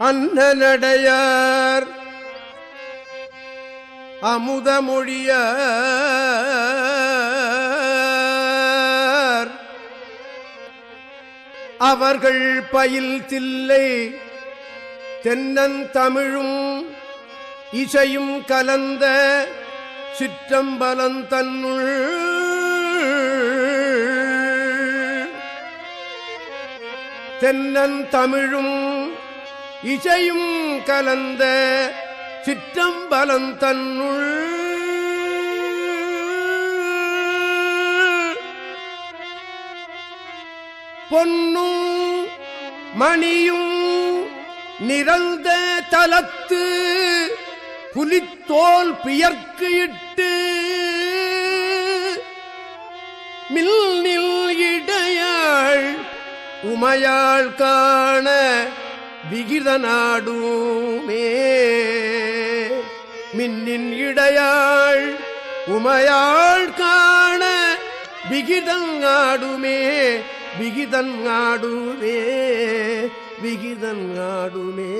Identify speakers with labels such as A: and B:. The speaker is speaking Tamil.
A: அன்னலடையார் அமுதமொழிய அவர்கள் பயில் தில்லை தென்னந்தமிழும் இசையும் கலந்த சிற்றம்பலந்தன்னுள். தென்னந்தமிழும் இசையும் கலந்த சிற்றம்பலம் தன்னுள். பொன்னும் மணியும் நிறந்த தலத்து புலித்தோல் பியர்க்கு இட்டு மில் நில் இடையாள் உமையாள் காண விகித நாடுமே மின்னின் இடையாள் உமையாள் காண விகிதங்காடுமே விகிதங்காடுமே விகிதங்காடுமே